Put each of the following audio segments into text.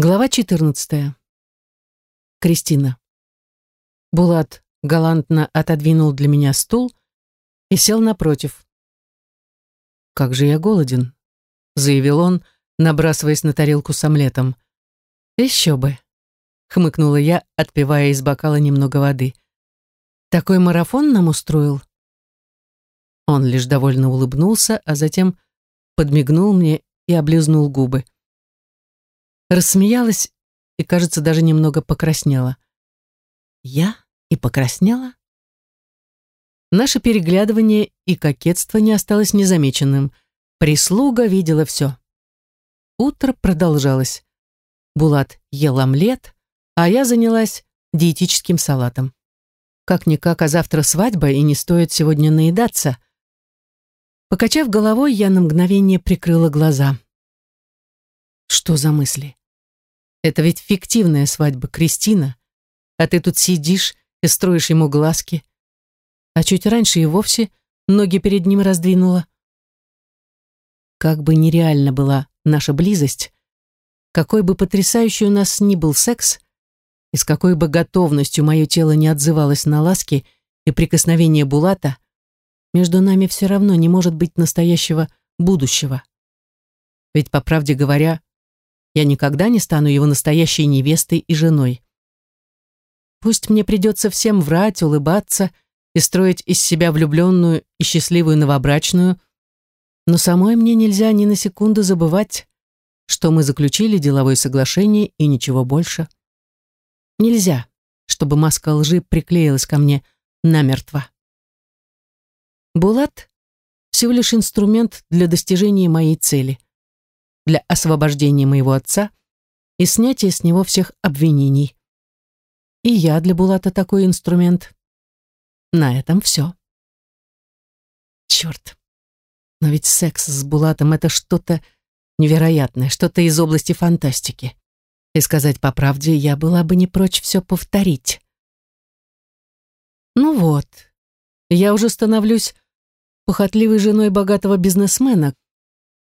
Глава 14. Кристина. Булат галантно отодвинул для меня стул и сел напротив. «Как же я голоден», — заявил он, набрасываясь на тарелку с омлетом. «Еще бы», — хмыкнула я, отпивая из бокала немного воды. «Такой марафон нам устроил?» Он лишь довольно улыбнулся, а затем подмигнул мне и облизнул губы. Рассмеялась и, кажется, даже немного покраснела. Я и покраснела? Наше переглядывание и кокетство не осталось незамеченным. Прислуга видела все. Утро продолжалось. Булат ел омлет, а я занялась диетическим салатом. Как-никак, а завтра свадьба, и не стоит сегодня наедаться. Покачав головой, я на мгновение прикрыла глаза. Что за мысли? Это ведь фиктивная свадьба, Кристина. А ты тут сидишь и строишь ему глазки. А чуть раньше и вовсе ноги перед ним раздвинула. Как бы нереальна была наша близость, какой бы потрясающий у нас ни был секс, и с какой бы готовностью мое тело не отзывалось на ласки и прикосновения Булата, между нами все равно не может быть настоящего будущего. Ведь, по правде говоря, я никогда не стану его настоящей невестой и женой. Пусть мне придется всем врать, улыбаться и строить из себя влюбленную и счастливую новобрачную, но самой мне нельзя ни на секунду забывать, что мы заключили деловое соглашение и ничего больше. Нельзя, чтобы маска лжи приклеилась ко мне намертво. Булат — всего лишь инструмент для достижения моей цели — для освобождения моего отца и снятия с него всех обвинений. И я для Булата такой инструмент. На этом все. Черт. Но ведь секс с Булатом — это что-то невероятное, что-то из области фантастики. И сказать по правде, я была бы не прочь все повторить. Ну вот, я уже становлюсь похотливой женой богатого бизнесмена,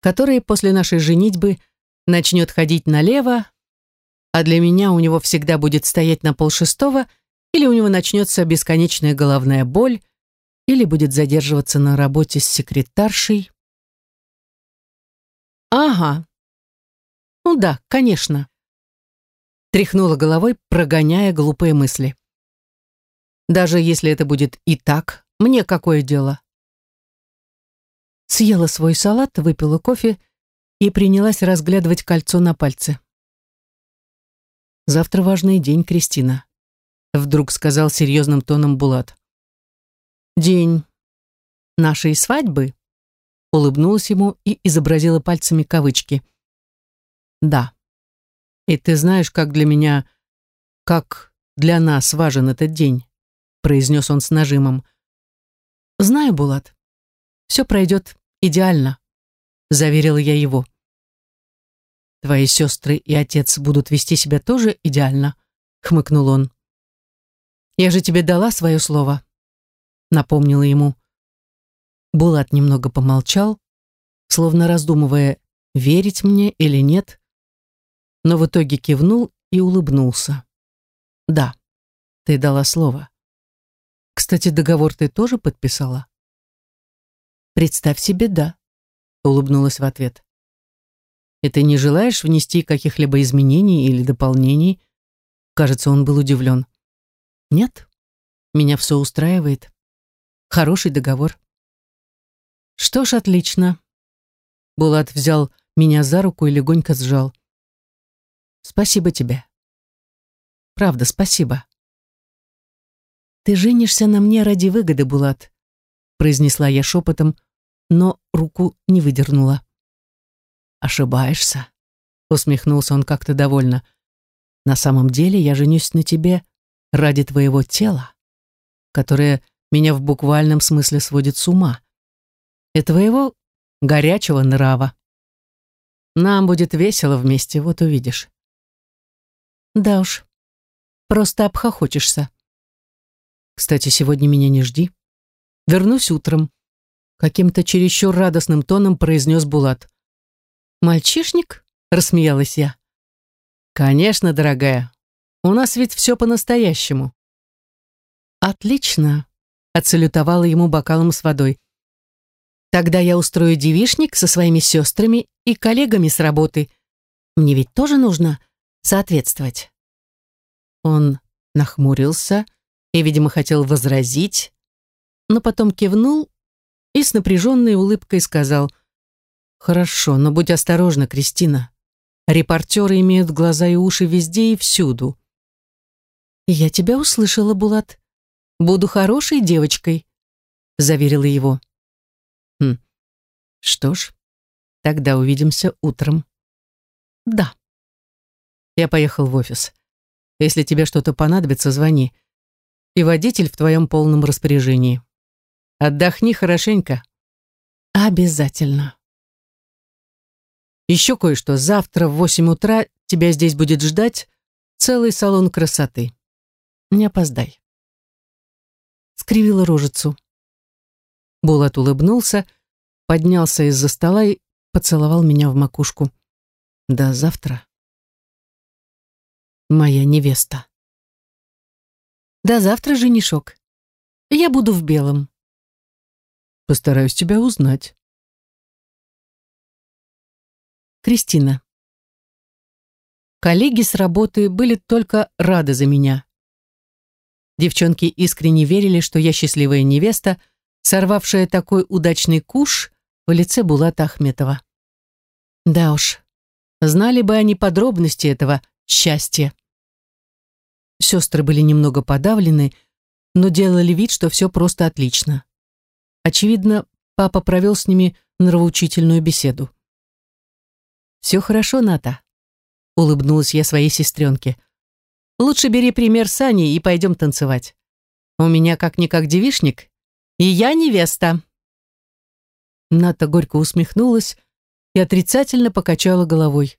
который после нашей женитьбы начнет ходить налево, а для меня у него всегда будет стоять на полшестого, или у него начнется бесконечная головная боль, или будет задерживаться на работе с секретаршей. Ага. Ну да, конечно. Тряхнула головой, прогоняя глупые мысли. Даже если это будет и так, мне какое дело? Съела свой салат, выпила кофе и принялась разглядывать кольцо на пальце. «Завтра важный день, Кристина», — вдруг сказал серьезным тоном Булат. «День нашей свадьбы?» — улыбнулась ему и изобразила пальцами кавычки. «Да. И ты знаешь, как для меня, как для нас важен этот день», — произнес он с нажимом. «Знаю, Булат. Все пройдет идеально», — заверила я его. «Твои сестры и отец будут вести себя тоже идеально», — хмыкнул он. «Я же тебе дала свое слово», — напомнила ему. Булат немного помолчал, словно раздумывая, верить мне или нет, но в итоге кивнул и улыбнулся. «Да, ты дала слово. Кстати, договор ты тоже подписала?» «Представь себе, да», — улыбнулась в ответ. «И ты не желаешь внести каких-либо изменений или дополнений?» Кажется, он был удивлен. «Нет, меня все устраивает. Хороший договор». «Что ж, отлично». Булат взял меня за руку и легонько сжал. «Спасибо тебе. Правда, спасибо». «Ты женишься на мне ради выгоды, Булат», произнесла я шепотом, но руку не выдернула. «Ошибаешься», — усмехнулся он как-то довольно. «На самом деле я женюсь на тебе ради твоего тела, которое меня в буквальном смысле сводит с ума, и твоего горячего нрава. Нам будет весело вместе, вот увидишь». «Да уж, просто обхохочешься». «Кстати, сегодня меня не жди. Вернусь утром каким-то чересчур радостным тоном произнес Булат. «Мальчишник?» — рассмеялась я. Конечно, дорогая. У нас ведь все по-настоящему. Отлично, отсалютовала ему бокалом с водой. Тогда я устрою девишник со своими сестрами и коллегами с работы. Мне ведь тоже нужно соответствовать. Он нахмурился и, видимо, хотел возразить, но потом кивнул и с напряженной улыбкой сказал «Хорошо, но будь осторожна, Кристина. Репортеры имеют глаза и уши везде и всюду». «Я тебя услышала, Булат. Буду хорошей девочкой», — заверила его. «Хм, что ж, тогда увидимся утром». «Да». Я поехал в офис. Если тебе что-то понадобится, звони. И водитель в твоем полном распоряжении. Отдохни хорошенько. Обязательно. Еще кое-что. Завтра в восемь утра тебя здесь будет ждать целый салон красоты. Не опоздай. Скривила рожицу. Булат улыбнулся, поднялся из-за стола и поцеловал меня в макушку. До завтра моя невеста. До завтра, женишок. Я буду в белом. Постараюсь тебя узнать. Кристина. Коллеги с работы были только рады за меня. Девчонки искренне верили, что я счастливая невеста, сорвавшая такой удачный куш в лице Булата Ахметова. Да уж, знали бы они подробности этого счастья. Сестры были немного подавлены, но делали вид, что все просто отлично. Очевидно, папа провел с ними нравоучительную беседу. «Все хорошо, Ната», — улыбнулась я своей сестренке. «Лучше бери пример с Аней и пойдем танцевать. У меня как-никак девишник, и я невеста». Ната горько усмехнулась и отрицательно покачала головой.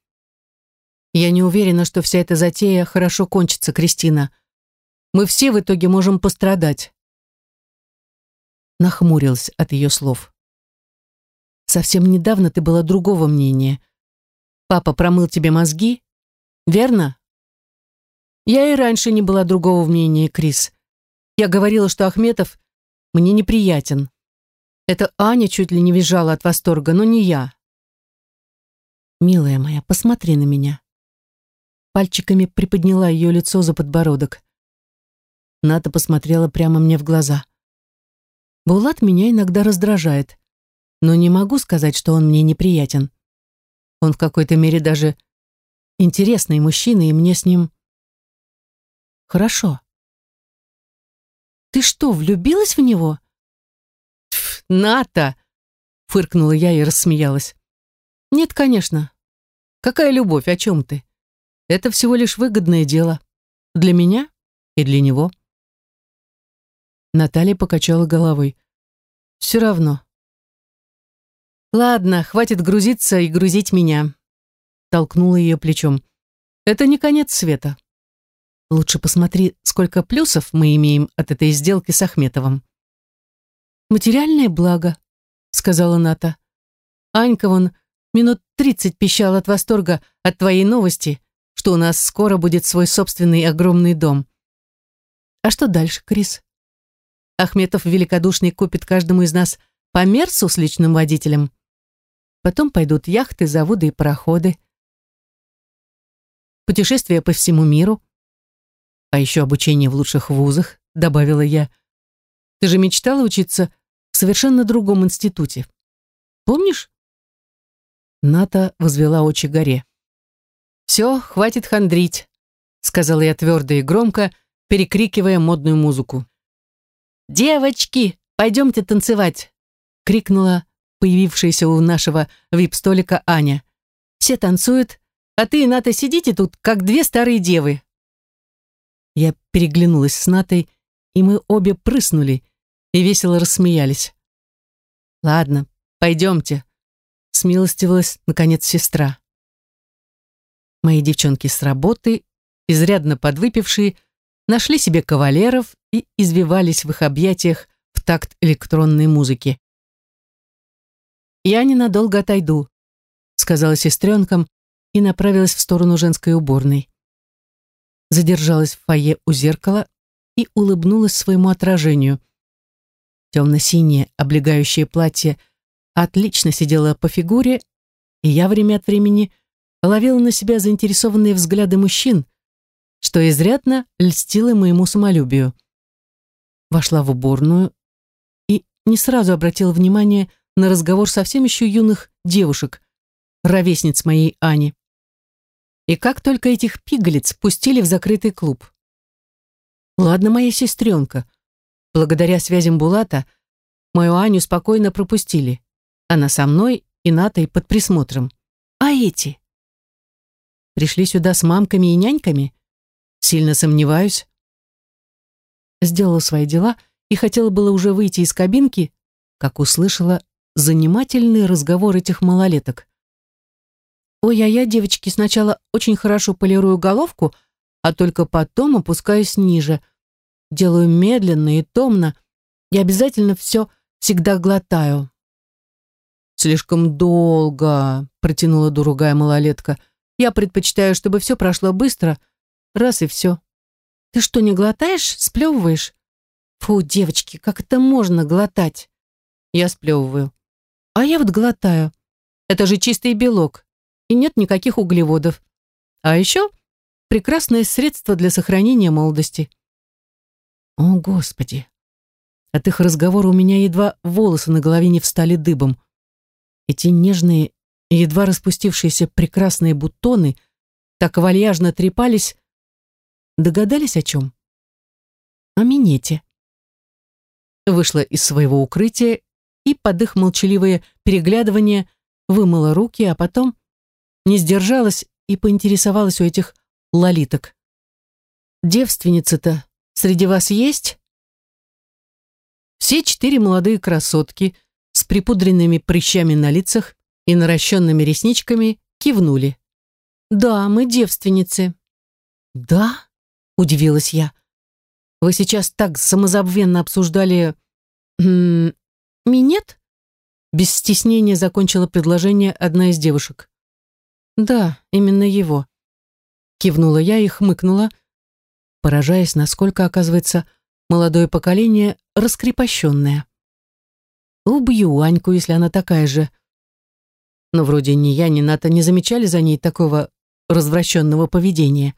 Я не уверена, что вся эта затея хорошо кончится, Кристина. Мы все в итоге можем пострадать. Нахмурился от ее слов. Совсем недавно ты была другого мнения. Папа промыл тебе мозги, верно? Я и раньше не была другого мнения, Крис. Я говорила, что Ахметов мне неприятен. Это Аня чуть ли не визжала от восторга, но не я. Милая моя, посмотри на меня пальчиками приподняла ее лицо за подбородок. Ната посмотрела прямо мне в глаза. Булат меня иногда раздражает, но не могу сказать, что он мне неприятен. Он в какой-то мере даже интересный мужчина, и мне с ним хорошо. Ты что, влюбилась в него? Ната! Фыркнула я и рассмеялась. Нет, конечно. Какая любовь, о чем ты? Это всего лишь выгодное дело. Для меня и для него. Наталья покачала головой. Все равно. Ладно, хватит грузиться и грузить меня. Толкнула ее плечом. Это не конец света. Лучше посмотри, сколько плюсов мы имеем от этой сделки с Ахметовым. Материальное благо, сказала Ната. Анька вон минут тридцать пищал от восторга от твоей новости, что у нас скоро будет свой собственный огромный дом. А что дальше, Крис? Ахметов великодушный купит каждому из нас по мерсу с личным водителем. Потом пойдут яхты, заводы и пароходы. Путешествия по всему миру. А еще обучение в лучших вузах, добавила я. Ты же мечтала учиться в совершенно другом институте. Помнишь? Ната возвела очи горе. «Все, хватит хандрить», — сказала я твердо и громко, перекрикивая модную музыку. «Девочки, пойдемте танцевать!» — крикнула появившаяся у нашего вип-столика Аня. «Все танцуют, а ты и Ната сидите тут, как две старые девы». Я переглянулась с Натой, и мы обе прыснули и весело рассмеялись. «Ладно, пойдемте», — смилостивилась, наконец, сестра. Мои девчонки с работы, изрядно подвыпившие, нашли себе кавалеров и извивались в их объятиях в такт электронной музыки. «Я ненадолго отойду», — сказала сестренкам, и направилась в сторону женской уборной. Задержалась в фойе у зеркала и улыбнулась своему отражению. Темно-синее облегающее платье отлично сидело по фигуре, и я время от времени ловила на себя заинтересованные взгляды мужчин, что изрядно льстило моему самолюбию. Вошла в уборную и не сразу обратила внимание на разговор совсем еще юных девушек, ровесниц моей Ани. И как только этих пигалиц пустили в закрытый клуб. Ладно, моя сестренка. Благодаря связям Булата мою Аню спокойно пропустили. Она со мной и Натой под присмотром. А эти? Пришли сюда с мамками и няньками? Сильно сомневаюсь. Сделала свои дела и хотела было уже выйти из кабинки, как услышала занимательный разговор этих малолеток. «Ой, а я, девочки, сначала очень хорошо полирую головку, а только потом опускаюсь ниже. Делаю медленно и томно, и обязательно все всегда глотаю». «Слишком долго», — протянула другая малолетка. «Я предпочитаю, чтобы все прошло быстро, раз и все». «Ты что, не глотаешь? Сплевываешь?» «Фу, девочки, как это можно глотать?» Я сплевываю. А я вот глотаю. Это же чистый белок. И нет никаких углеводов. А еще прекрасное средство для сохранения молодости. О, Господи! От их разговора у меня едва волосы на голове не встали дыбом. Эти нежные, едва распустившиеся прекрасные бутоны так вальяжно трепались. Догадались о чем? О минете. Вышла из своего укрытия и под их молчаливое переглядывание вымыла руки, а потом не сдержалась и поинтересовалась у этих лолиток. «Девственница-то среди вас есть?» Все четыре молодые красотки с припудренными прыщами на лицах и наращенными ресничками кивнули. «Да, мы девственницы». «Да?» — удивилась я. «Вы сейчас так самозабвенно обсуждали «Минет?» Без стеснения закончила предложение одна из девушек. «Да, именно его». Кивнула я и хмыкнула, поражаясь, насколько, оказывается, молодое поколение раскрепощенное. Убью Аньку, если она такая же. Но вроде ни я, ни Ната не замечали за ней такого развращенного поведения.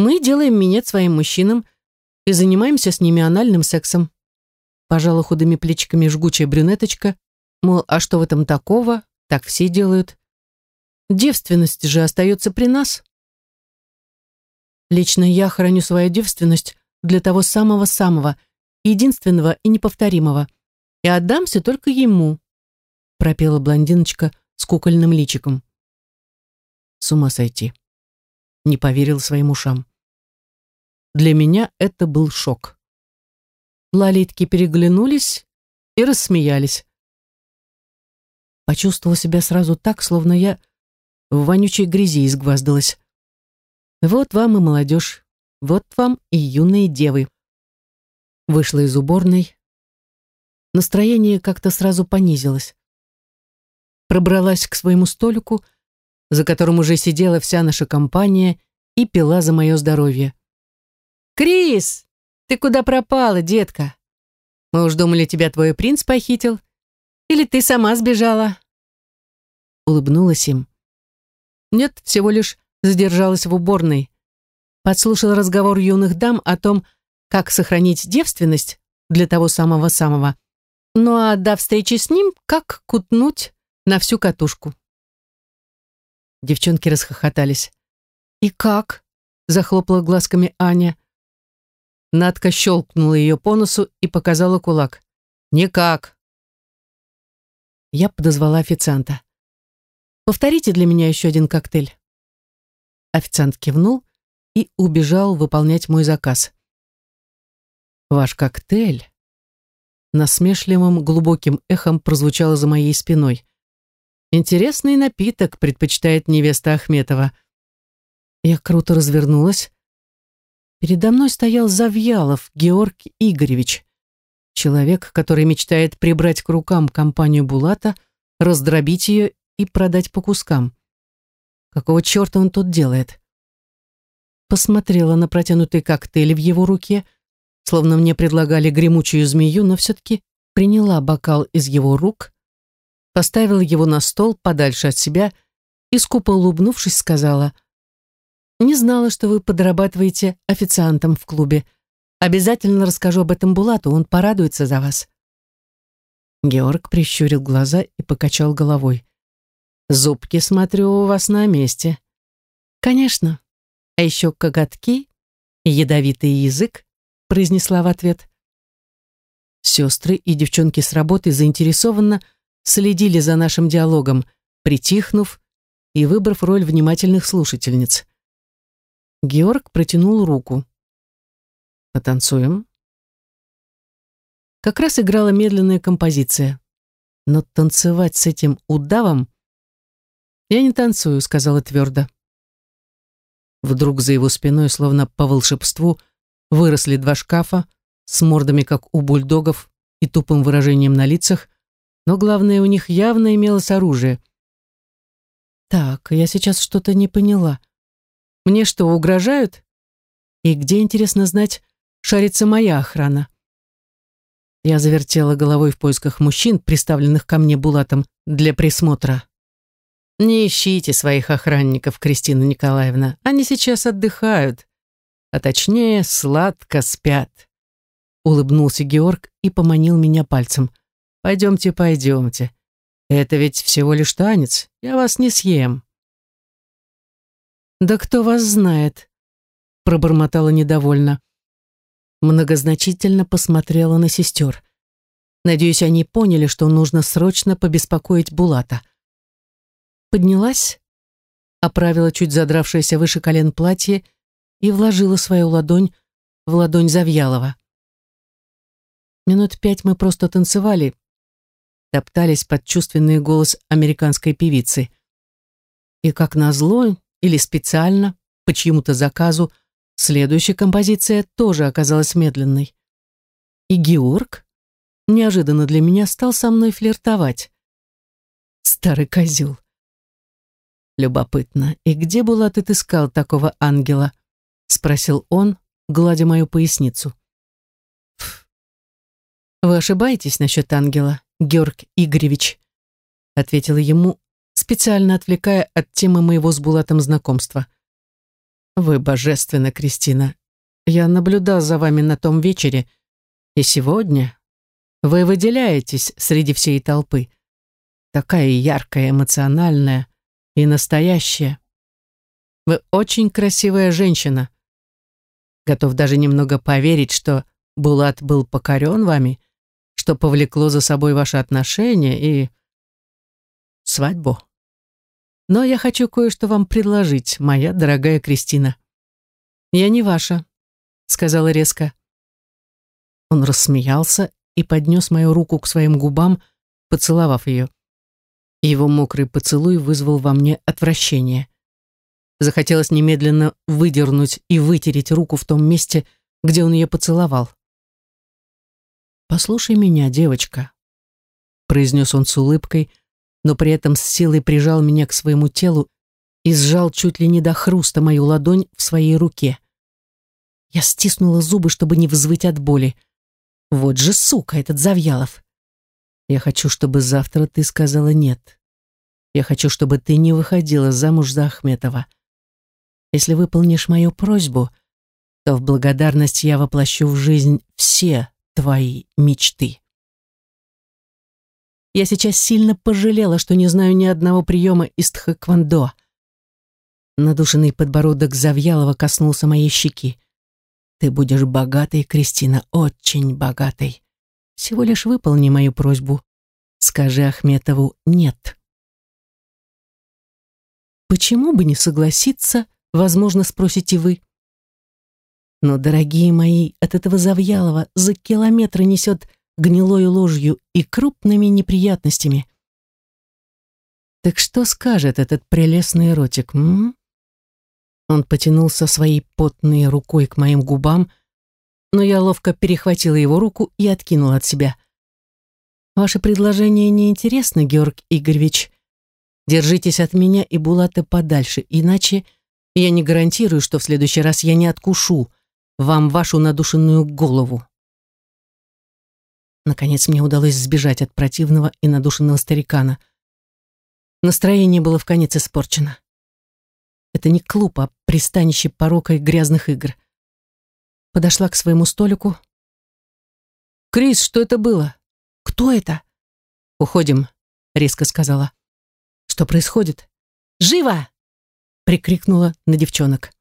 Мы делаем минет своим мужчинам и занимаемся с ними анальным сексом пожала худыми плечиками жгучая брюнеточка, мол, а что в этом такого, так все делают. Девственность же остается при нас. Лично я храню свою девственность для того самого-самого, единственного и неповторимого, и отдамся только ему, пропела блондиночка с кукольным личиком. С ума сойти. Не поверил своим ушам. Для меня это был шок. Лолитки переглянулись и рассмеялись. Почувствовала себя сразу так, словно я в вонючей грязи изгваздалась. Вот вам и молодежь, вот вам и юные девы. Вышла из уборной. Настроение как-то сразу понизилось. Пробралась к своему столику, за которым уже сидела вся наша компания и пила за мое здоровье. «Крис, «Ты куда пропала, детка? Мы уж думали, тебя твой принц похитил. Или ты сама сбежала?» Улыбнулась им. Нет, всего лишь задержалась в уборной. Подслушала разговор юных дам о том, как сохранить девственность для того самого-самого. Ну а до встречи с ним, как кутнуть на всю катушку. Девчонки расхохотались. «И как?» — захлопала глазками Аня. Надка щелкнула ее по носу и показала кулак. «Никак». Я подозвала официанта. «Повторите для меня еще один коктейль». Официант кивнул и убежал выполнять мой заказ. «Ваш коктейль?» Насмешливым глубоким эхом прозвучало за моей спиной. «Интересный напиток предпочитает невеста Ахметова». Я круто развернулась, Передо мной стоял Завьялов Георг Игоревич, человек, который мечтает прибрать к рукам компанию Булата, раздробить ее и продать по кускам. Какого черта он тут делает? Посмотрела на протянутый коктейль в его руке, словно мне предлагали гремучую змею, но все-таки приняла бокал из его рук, поставила его на стол подальше от себя и, скупо улыбнувшись, сказала, «Не знала, что вы подрабатываете официантом в клубе. Обязательно расскажу об этом Булату, он порадуется за вас». Георг прищурил глаза и покачал головой. «Зубки, смотрю, у вас на месте». «Конечно. А еще коготки и ядовитый язык», произнесла в ответ. Сестры и девчонки с работы заинтересованно следили за нашим диалогом, притихнув и выбрав роль внимательных слушательниц. Георг протянул руку. «Потанцуем?» Как раз играла медленная композиция. Но танцевать с этим удавом «Я не танцую», — сказала твердо. Вдруг за его спиной, словно по волшебству, выросли два шкафа с мордами, как у бульдогов, и тупым выражением на лицах, но главное, у них явно имелось оружие. Так, я сейчас что-то не поняла. Мне что, угрожают? И где, интересно знать, шарится моя охрана? Я завертела головой в поисках мужчин, приставленных ко мне Булатом для присмотра. Не ищите своих охранников, Кристина Николаевна. Они сейчас отдыхают. А точнее, сладко спят. Улыбнулся Георг и поманил меня пальцем. Пойдемте, пойдемте. Это ведь всего лишь танец. Я вас не съем. Да кто вас знает? Пробормотала недовольно. Многозначительно посмотрела на сестер. Надеюсь, они поняли, что нужно срочно побеспокоить Булата поднялась, оправила чуть задравшееся выше колен платье и вложила свою ладонь в ладонь Завьялова. Минут пять мы просто танцевали, топтались под чувственный голос американской певицы. И как назло, или специально, по чьему-то заказу, следующая композиция тоже оказалась медленной. И Георг неожиданно для меня стал со мной флиртовать. Старый козел. Любопытно, и где Булат отыскал такого ангела? Спросил он, гладя мою поясницу. Вы ошибаетесь насчет ангела, Георг Игоревич, ответила ему, специально отвлекая от темы моего с Булатом знакомства. Вы божественна, Кристина. Я наблюдал за вами на том вечере, и сегодня вы выделяетесь среди всей толпы. Такая яркая, эмоциональная, и настоящее. Вы очень красивая женщина. Готов даже немного поверить, что Булат был покорен вами, что повлекло за собой ваши отношения и свадьбу. Но я хочу кое-что вам предложить, моя дорогая Кристина. Я не ваша, сказала резко. Он рассмеялся и поднес мою руку к своим губам, поцеловав ее. Его мокрый поцелуй вызвал во мне отвращение. Захотелось немедленно выдернуть и вытереть руку в том месте, где он ее поцеловал. «Послушай меня, девочка», — произнес он с улыбкой, но при этом с силой прижал меня к своему телу и сжал чуть ли не до хруста мою ладонь в своей руке. Я стиснула зубы, чтобы не взвыть от боли. Вот же сука этот Завьялов. Я хочу, чтобы завтра ты сказала «нет». Я хочу, чтобы ты не выходила замуж за Ахметова. Если выполнишь мою просьбу, то в благодарность я воплощу в жизнь все твои мечты. Я сейчас сильно пожалела, что не знаю ни одного приема из тхэквондо. Надушенный подбородок Завьялова коснулся моей щеки. Ты будешь богатой, Кристина, очень богатой. Всего лишь выполни мою просьбу. Скажи Ахметову «нет». Почему бы не согласиться, возможно, спросите вы. Но, дорогие мои, от этого Завьялова за километры несет гнилой ложью и крупными неприятностями. Так что скажет этот прелестный ротик, м? Он потянулся своей потной рукой к моим губам, но я ловко перехватила его руку и откинула от себя. «Ваше предложение неинтересно, Георг Игоревич. Держитесь от меня и Булата подальше, иначе я не гарантирую, что в следующий раз я не откушу вам вашу надушенную голову. Наконец мне удалось сбежать от противного и надушенного старикана. Настроение было в конец испорчено. Это не клуб, а пристанище порока и грязных игр. Подошла к своему столику. «Крис, что это было? Кто это?» «Уходим», — резко сказала. «Что происходит?» «Живо!» — прикрикнула на девчонок.